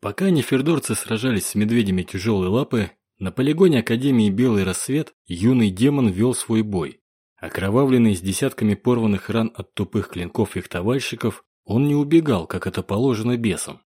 Пока нефердорцы сражались с медведями тяжелой лапы, на полигоне Академии Белый Рассвет юный демон вел свой бой. Окровавленный с десятками порванных ран от тупых клинков фехтовальщиков, он не убегал, как это положено бесам.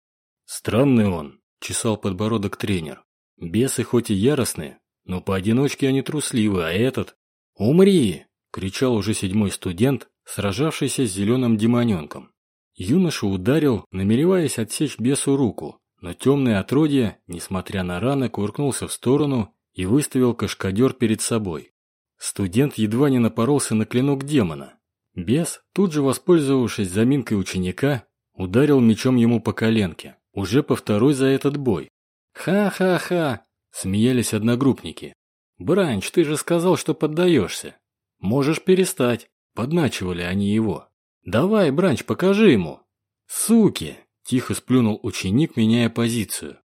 «Странный он», – чесал подбородок тренер. «Бесы хоть и яростные, но поодиночке они трусливы, а этот...» «Умри!» – кричал уже седьмой студент, сражавшийся с зеленым демоненком. Юноша ударил, намереваясь отсечь бесу руку, но темное отродье, несмотря на раны, куркнулся в сторону и выставил кашкадер перед собой. Студент едва не напоролся на клинок демона. Бес, тут же воспользовавшись заминкой ученика, ударил мечом ему по коленке, уже по второй за этот бой. «Ха-ха-ха!» – смеялись одногруппники. «Бранч, ты же сказал, что поддаешься. Можешь перестать!» – подначивали они его. «Давай, Бранч, покажи ему!» «Суки!» – тихо сплюнул ученик, меняя позицию.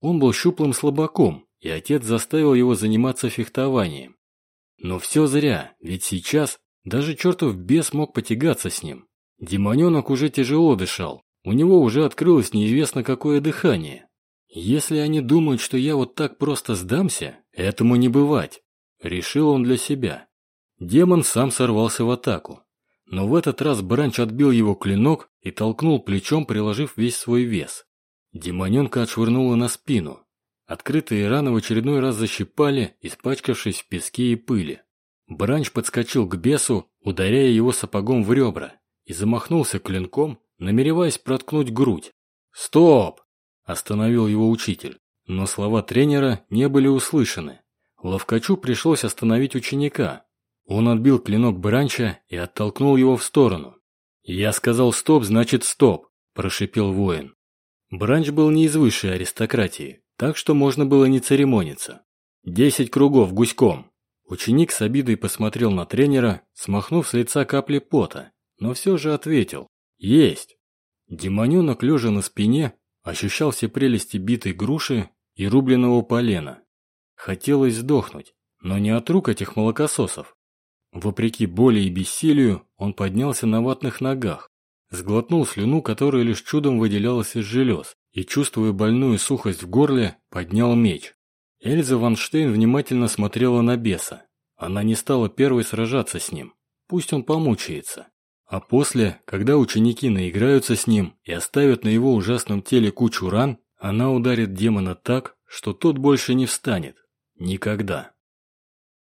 Он был щуплым слабаком, и отец заставил его заниматься фехтованием. Но все зря, ведь сейчас даже чертов бес мог потягаться с ним. Демоненок уже тяжело дышал, у него уже открылось неизвестно какое дыхание. Если они думают, что я вот так просто сдамся, этому не бывать, решил он для себя. Демон сам сорвался в атаку. Но в этот раз Бранч отбил его клинок и толкнул плечом, приложив весь свой вес. Демоненка отшвырнула на спину. Открытые раны в очередной раз защипали, испачкавшись в песке и пыли. Бранч подскочил к бесу, ударяя его сапогом в ребра, и замахнулся клинком, намереваясь проткнуть грудь. «Стоп!» – остановил его учитель. Но слова тренера не были услышаны. Ловкачу пришлось остановить ученика, он отбил клинок Бранча и оттолкнул его в сторону. «Я сказал стоп, значит стоп», – прошипел воин. Бранч был не из высшей аристократии, так что можно было не церемониться. «Десять кругов гуськом». Ученик с обидой посмотрел на тренера, смахнув с лица капли пота, но все же ответил «Есть». Демоненок, лежа на спине, ощущал все прелести битой груши и рубленого полена. Хотелось сдохнуть, но не от рук этих молокососов, Вопреки боли и бессилию, он поднялся на ватных ногах, сглотнул слюну, которая лишь чудом выделялась из желез, и, чувствуя больную сухость в горле, поднял меч. Эльза Ванштейн внимательно смотрела на беса. Она не стала первой сражаться с ним. Пусть он помучается. А после, когда ученики наиграются с ним и оставят на его ужасном теле кучу ран, она ударит демона так, что тот больше не встанет. Никогда.